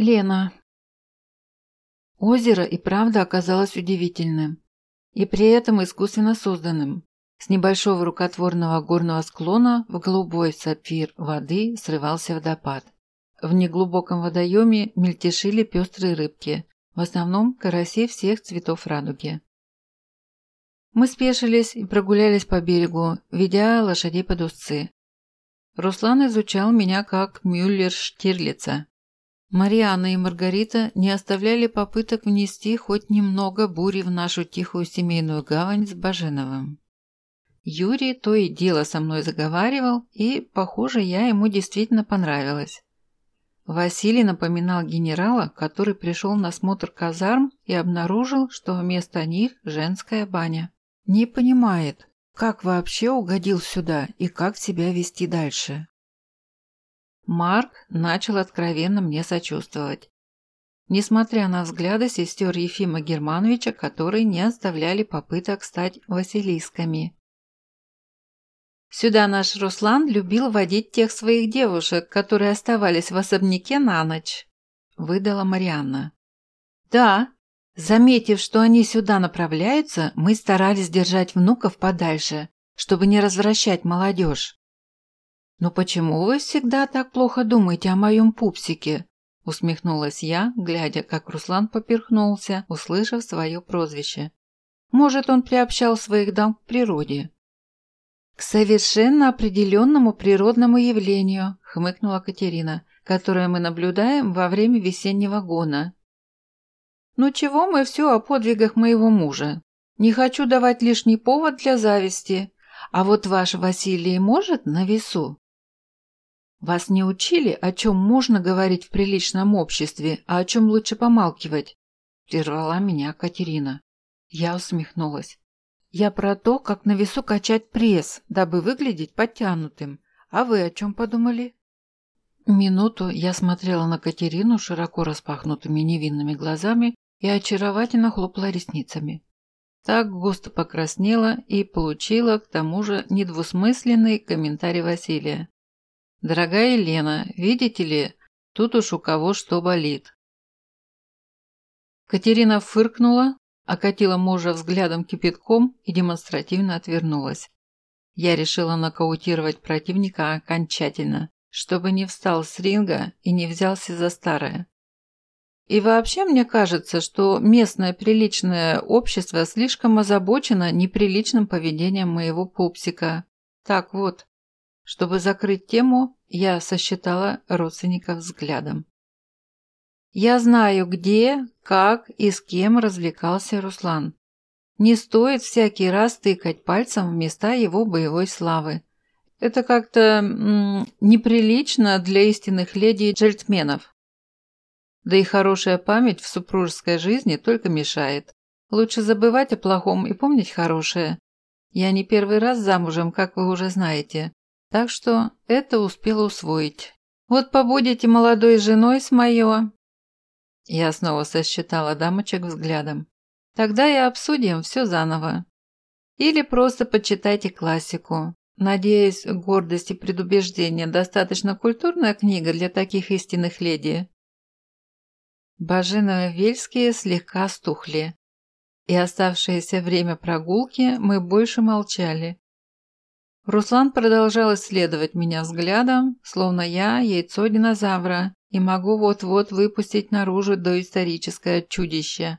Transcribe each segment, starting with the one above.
Лена. Озеро и правда оказалось удивительным. И при этом искусственно созданным. С небольшого рукотворного горного склона в голубой сапфир воды срывался водопад. В неглубоком водоеме мельтешили пестрые рыбки, в основном караси всех цветов радуги. Мы спешились и прогулялись по берегу, ведя лошадей под узцы. Руслан изучал меня как Мюллер Штирлица. Марианна и Маргарита не оставляли попыток внести хоть немного бури в нашу тихую семейную гавань с Баженовым. Юрий то и дело со мной заговаривал, и, похоже, я ему действительно понравилась. Василий напоминал генерала, который пришел на смотр казарм и обнаружил, что вместо них женская баня. Не понимает, как вообще угодил сюда и как себя вести дальше. Марк начал откровенно мне сочувствовать. Несмотря на взгляды сестер Ефима Германовича, которые не оставляли попыток стать василисками. Сюда наш Руслан любил водить тех своих девушек, которые оставались в особняке на ночь», – выдала Марианна. «Да, заметив, что они сюда направляются, мы старались держать внуков подальше, чтобы не развращать молодежь». «Но почему вы всегда так плохо думаете о моем пупсике?» – усмехнулась я, глядя, как Руслан поперхнулся, услышав свое прозвище. «Может, он приобщал своих дам к природе?» «К совершенно определенному природному явлению», – хмыкнула Катерина, «которое мы наблюдаем во время весеннего гона». «Ну чего мы все о подвигах моего мужа? Не хочу давать лишний повод для зависти. А вот ваш Василий может на весу?» «Вас не учили, о чем можно говорить в приличном обществе, а о чем лучше помалкивать?» – прервала меня Катерина. Я усмехнулась. Я про то, как на весу качать пресс, дабы выглядеть подтянутым. А вы о чем подумали? Минуту я смотрела на Катерину широко распахнутыми невинными глазами и очаровательно хлопала ресницами. Так густо покраснела и получила, к тому же, недвусмысленный комментарий Василия. «Дорогая Елена, видите ли, тут уж у кого что болит». Катерина фыркнула, окатила мужа взглядом кипятком и демонстративно отвернулась. Я решила нокаутировать противника окончательно, чтобы не встал с ринга и не взялся за старое. И вообще мне кажется, что местное приличное общество слишком озабочено неприличным поведением моего пупсика. Так вот, чтобы закрыть тему, я сосчитала родственников взглядом. Я знаю, где, как и с кем развлекался Руслан. Не стоит всякий раз тыкать пальцем в места его боевой славы. Это как-то неприлично для истинных леди и джельтменов. Да и хорошая память в супружеской жизни только мешает. Лучше забывать о плохом и помнить хорошее. Я не первый раз замужем, как вы уже знаете. Так что это успела усвоить. Вот побудете молодой женой с моё, я снова сосчитала дамочек взглядом. Тогда и обсудим все заново. Или просто почитайте классику. Надеюсь, гордость и предубеждение достаточно культурная книга для таких истинных леди. Баженово-Вельские слегка стухли. И оставшееся время прогулки мы больше молчали. Руслан продолжал исследовать меня взглядом, словно я яйцо динозавра, и могу вот-вот выпустить наружу доисторическое чудище.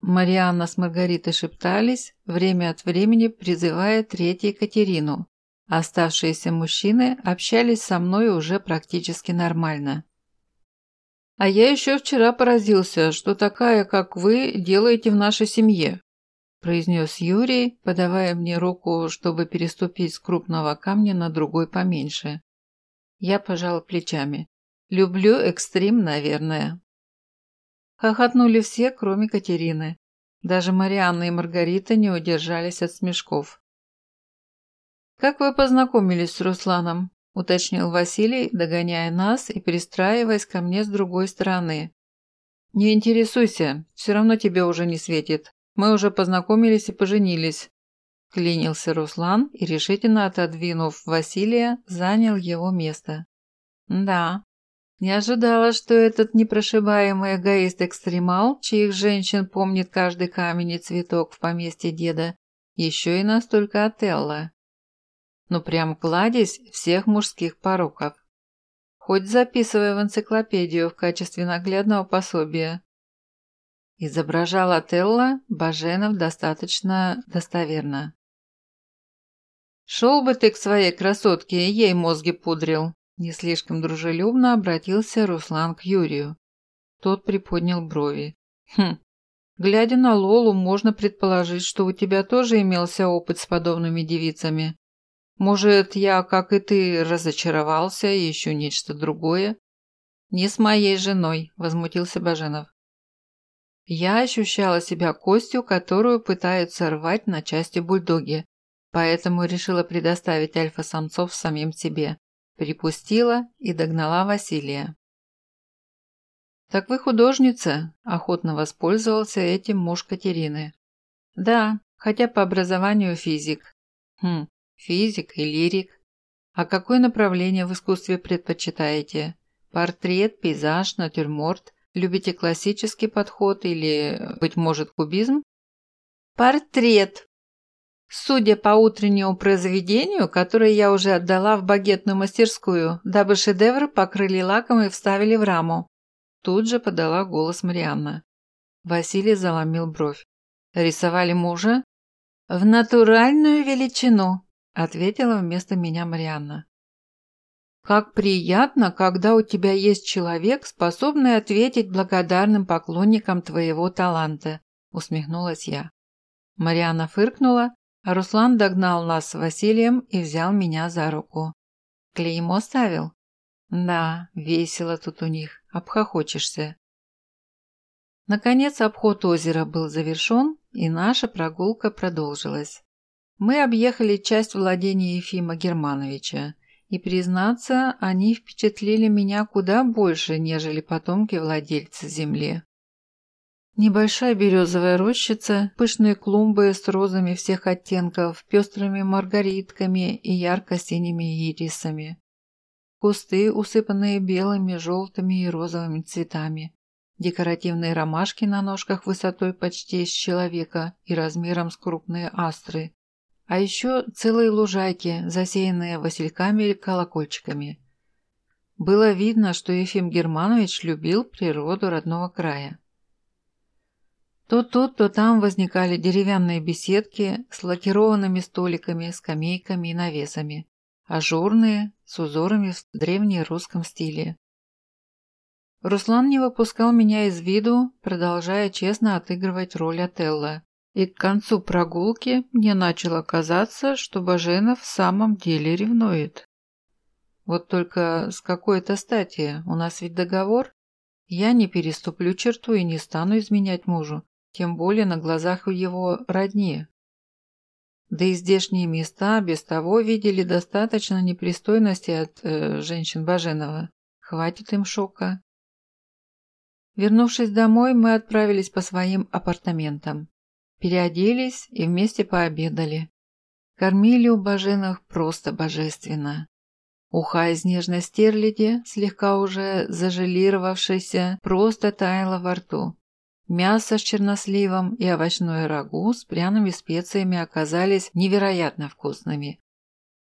Марианна с Маргаритой шептались, время от времени призывая третью Екатерину. Оставшиеся мужчины общались со мной уже практически нормально. «А я еще вчера поразился, что такая, как вы, делаете в нашей семье», произнес Юрий, подавая мне руку, чтобы переступить с крупного камня на другой поменьше. Я пожал плечами. Люблю экстрим, наверное. Хохотнули все, кроме Катерины. Даже Марианна и Маргарита не удержались от смешков. «Как вы познакомились с Русланом?» – уточнил Василий, догоняя нас и пристраиваясь ко мне с другой стороны. «Не интересуйся, все равно тебе уже не светит. Мы уже познакомились и поженились», – клянился Руслан и, решительно отодвинув Василия, занял его место. «Да, Не ожидала, что этот непрошибаемый эгоист-экстремал, чьих женщин помнит каждый камень и цветок в поместье деда, еще и настолько Отелло. Ну прям кладезь всех мужских пороков. Хоть записывая в энциклопедию в качестве наглядного пособия. Изображал Отелло Баженов достаточно достоверно. «Шел бы ты к своей красотке и ей мозги пудрил», не слишком дружелюбно обратился Руслан к Юрию. Тот приподнял брови. «Хм, глядя на Лолу, можно предположить, что у тебя тоже имелся опыт с подобными девицами. Может, я, как и ты, разочаровался и ищу нечто другое?» «Не с моей женой», – возмутился Баженов. Я ощущала себя костью, которую пытаются рвать на части бульдоги, поэтому решила предоставить альфа-самцов самим себе. Припустила и догнала Василия. «Так вы художница?» – охотно воспользовался этим муж Катерины. «Да, хотя по образованию физик». «Хм, физик и лирик. А какое направление в искусстве предпочитаете? Портрет, пейзаж, натюрморт? Любите классический подход или, быть может, кубизм?» «Портрет!» Судя по утреннему произведению, которое я уже отдала в багетную мастерскую, дабы шедевры покрыли лаком и вставили в раму. Тут же подала голос Марианна. Василий заломил бровь. «Рисовали мужа?» «В натуральную величину», — ответила вместо меня Марианна. «Как приятно, когда у тебя есть человек, способный ответить благодарным поклонникам твоего таланта», — усмехнулась я. Марианна фыркнула, а Руслан догнал нас с Василием и взял меня за руку. Клеймо ставил? Да, весело тут у них, обхохочешься. Наконец обход озера был завершен, и наша прогулка продолжилась. Мы объехали часть владения Ефима Германовича, и, признаться, они впечатлили меня куда больше, нежели потомки владельца земли. Небольшая березовая рощица, пышные клумбы с розами всех оттенков, пестрыми маргаритками и ярко-синими ирисами. Кусты, усыпанные белыми, желтыми и розовыми цветами. Декоративные ромашки на ножках высотой почти с человека и размером с крупные астры. А еще целые лужайки, засеянные васильками или колокольчиками. Было видно, что Ефим Германович любил природу родного края. То тут, то там возникали деревянные беседки с лакированными столиками, скамейками и навесами, ажурные, с узорами в древнерусском стиле. Руслан не выпускал меня из виду, продолжая честно отыгрывать роль Отелла. И к концу прогулки мне начало казаться, что Баженов в самом деле ревнует. Вот только с какой-то стати, у нас ведь договор. Я не переступлю черту и не стану изменять мужу тем более на глазах у его родни. Да и здешние места без того видели достаточно непристойности от э, женщин Баженова. Хватит им шока. Вернувшись домой, мы отправились по своим апартаментам. Переоделись и вместе пообедали. Кормили у Баженовых просто божественно. Уха из нежной стерляди, слегка уже зажелировавшейся, просто таяла во рту. Мясо с черносливом и овощное рагу с пряными специями оказались невероятно вкусными.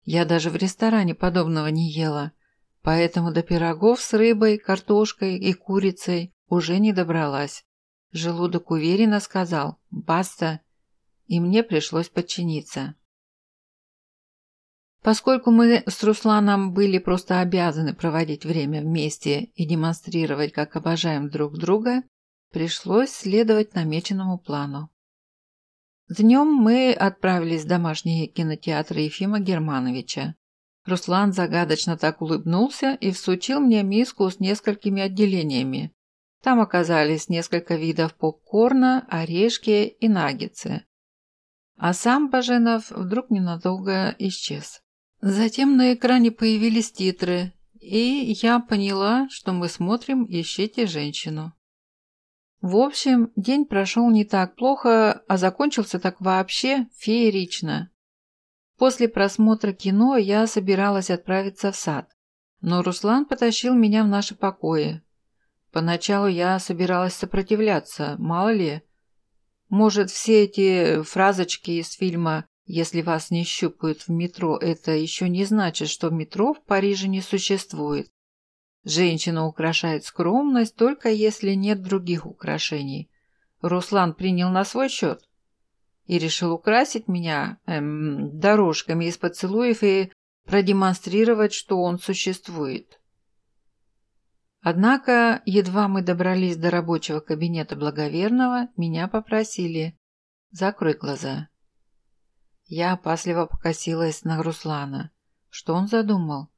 Я даже в ресторане подобного не ела, поэтому до пирогов с рыбой, картошкой и курицей уже не добралась. Желудок уверенно сказал «баста», и мне пришлось подчиниться. Поскольку мы с Русланом были просто обязаны проводить время вместе и демонстрировать, как обожаем друг друга, Пришлось следовать намеченному плану. Днем мы отправились в домашний кинотеатр Ефима Германовича. Руслан загадочно так улыбнулся и всучил мне миску с несколькими отделениями. Там оказались несколько видов попкорна, орешки и наггетсы. А сам Баженов вдруг ненадолго исчез. Затем на экране появились титры, и я поняла, что мы смотрим «Ищите женщину». В общем, день прошел не так плохо, а закончился так вообще феерично. После просмотра кино я собиралась отправиться в сад. Но Руслан потащил меня в наши покои. Поначалу я собиралась сопротивляться, мало ли. Может, все эти фразочки из фильма «Если вас не щупают в метро», это еще не значит, что метро в Париже не существует. Женщина украшает скромность только если нет других украшений. Руслан принял на свой счет и решил украсить меня эм, дорожками из поцелуев и продемонстрировать, что он существует. Однако, едва мы добрались до рабочего кабинета благоверного, меня попросили «закрой глаза». Я опасливо покосилась на Руслана. Что он задумал?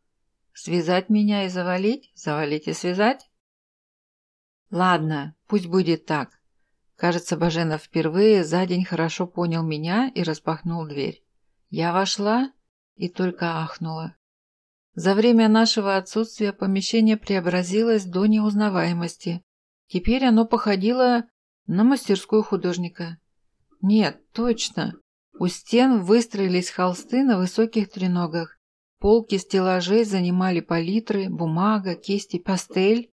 Связать меня и завалить? Завалить и связать? Ладно, пусть будет так. Кажется, Баженов впервые за день хорошо понял меня и распахнул дверь. Я вошла и только ахнула. За время нашего отсутствия помещение преобразилось до неузнаваемости. Теперь оно походило на мастерскую художника. Нет, точно. У стен выстроились холсты на высоких треногах. Полки стеллажей занимали палитры, бумага, кисти, пастель.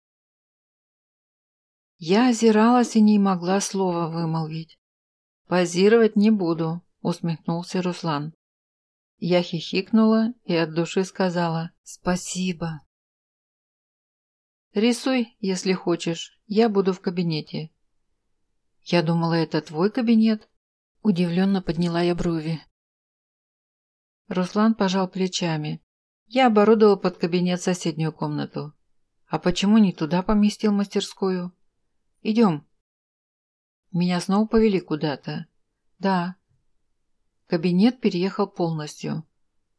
Я озиралась и не могла слова вымолвить. «Позировать не буду», — усмехнулся Руслан. Я хихикнула и от души сказала «Спасибо». «Рисуй, если хочешь. Я буду в кабинете». «Я думала, это твой кабинет?» Удивленно подняла я брови. Руслан пожал плечами. Я оборудовал под кабинет соседнюю комнату. А почему не туда поместил мастерскую? Идем. Меня снова повели куда-то. Да. Кабинет переехал полностью.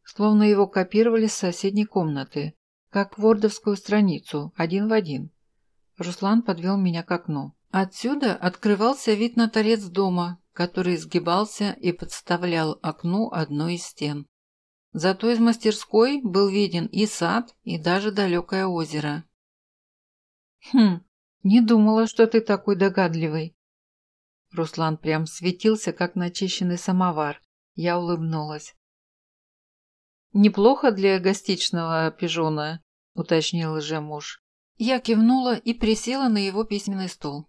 Словно его копировали с соседней комнаты. Как вордовскую страницу, один в один. Руслан подвел меня к окну. Отсюда открывался вид на торец дома, который сгибался и подставлял окну одной из стен. Зато из мастерской был виден и сад, и даже далекое озеро. «Хм, не думала, что ты такой догадливый». Руслан прям светился, как начищенный самовар. Я улыбнулась. «Неплохо для гостичного пижона», — уточнил лжемуж. Я кивнула и присела на его письменный стол.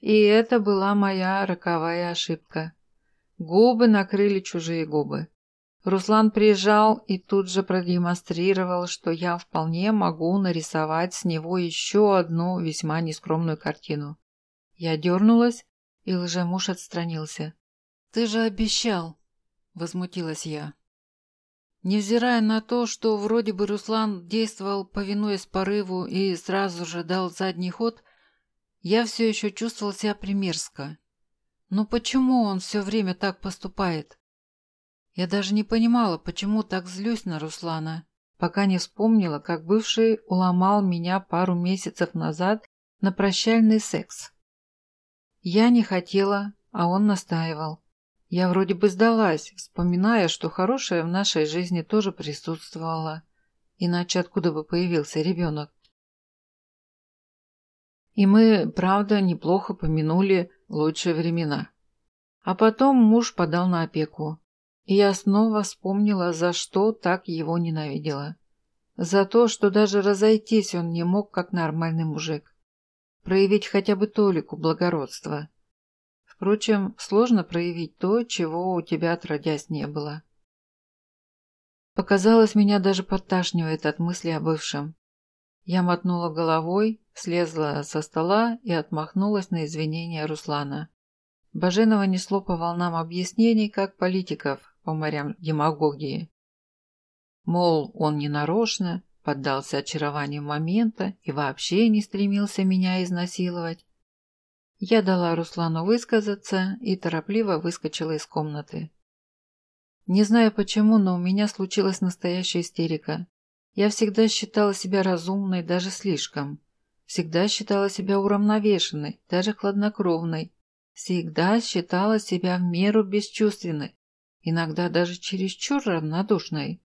И это была моя роковая ошибка. Губы накрыли чужие губы. Руслан приезжал и тут же продемонстрировал, что я вполне могу нарисовать с него еще одну весьма нескромную картину. Я дернулась, и лжемуж отстранился. «Ты же обещал!» – возмутилась я. Невзирая на то, что вроде бы Руслан действовал, повинуясь порыву, и сразу же дал задний ход, я все еще чувствовал себя примерзко. Но почему он все время так поступает? Я даже не понимала, почему так злюсь на Руслана, пока не вспомнила, как бывший уломал меня пару месяцев назад на прощальный секс. Я не хотела, а он настаивал. Я вроде бы сдалась, вспоминая, что хорошее в нашей жизни тоже присутствовало. Иначе откуда бы появился ребенок? И мы, правда, неплохо помянули лучшие времена. А потом муж подал на опеку. И я снова вспомнила, за что так его ненавидела. За то, что даже разойтись он не мог, как нормальный мужик. Проявить хотя бы толику благородства. Впрочем, сложно проявить то, чего у тебя отродясь не было. Показалось, меня даже подташнивает от мысли о бывшем. Я мотнула головой, слезла со стола и отмахнулась на извинения Руслана. Баженова несло по волнам объяснений, как политиков, по морям демагогии. Мол, он не нарочно, поддался очарованию момента и вообще не стремился меня изнасиловать. Я дала Руслану высказаться и торопливо выскочила из комнаты. Не знаю почему, но у меня случилась настоящая истерика. Я всегда считала себя разумной, даже слишком. Всегда считала себя уравновешенной, даже хладнокровной. Всегда считала себя в меру бесчувственной иногда даже чересчур равнодушной.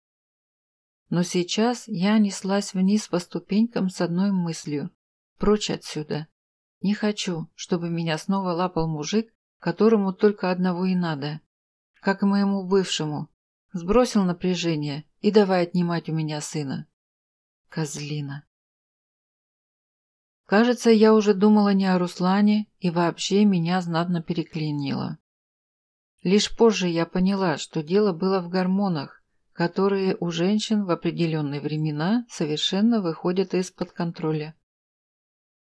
Но сейчас я неслась вниз по ступенькам с одной мыслью – прочь отсюда. Не хочу, чтобы меня снова лапал мужик, которому только одного и надо. Как и моему бывшему. Сбросил напряжение и давай отнимать у меня сына. Козлина. Кажется, я уже думала не о Руслане и вообще меня знатно переклинило. Лишь позже я поняла, что дело было в гормонах, которые у женщин в определенные времена совершенно выходят из-под контроля.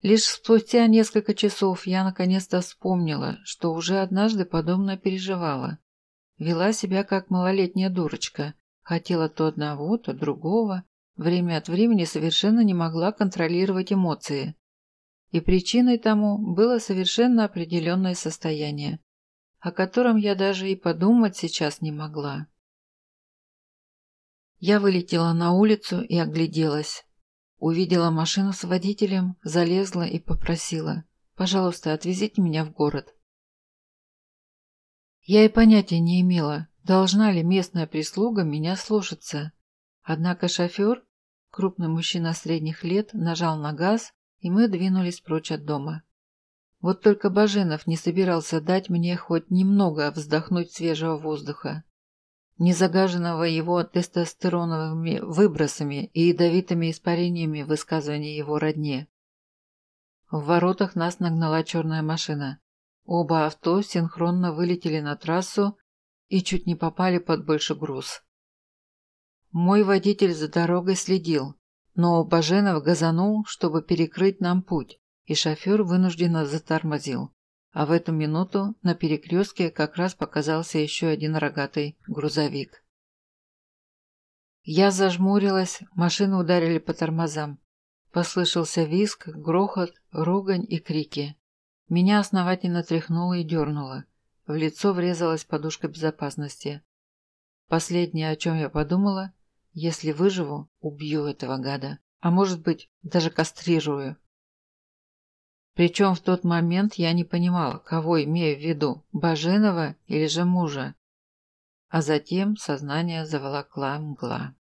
Лишь спустя несколько часов я наконец-то вспомнила, что уже однажды подобно переживала. Вела себя как малолетняя дурочка, хотела то одного, то другого, время от времени совершенно не могла контролировать эмоции. И причиной тому было совершенно определенное состояние, о котором я даже и подумать сейчас не могла. Я вылетела на улицу и огляделась. Увидела машину с водителем, залезла и попросила. «Пожалуйста, отвезите меня в город». Я и понятия не имела, должна ли местная прислуга меня слушаться. Однако шофер, крупный мужчина средних лет, нажал на газ, и мы двинулись прочь от дома. Вот только Баженов не собирался дать мне хоть немного вздохнуть свежего воздуха не загаженного его тестостероновыми выбросами и ядовитыми испарениями высказывания его родне. В воротах нас нагнала черная машина. Оба авто синхронно вылетели на трассу и чуть не попали под большой груз. Мой водитель за дорогой следил, но Баженов газанул, чтобы перекрыть нам путь, и шофер вынужденно затормозил. А в эту минуту на перекрестке как раз показался еще один рогатый грузовик. Я зажмурилась, машины ударили по тормозам. Послышался визг, грохот, ругань и крики. Меня основательно тряхнуло и дернуло. В лицо врезалась подушка безопасности. Последнее, о чем я подумала, если выживу, убью этого гада. А может быть, даже кастрирую. Причем в тот момент я не понимала, кого имею в виду, Баженова или же мужа. А затем сознание заволокла мгла.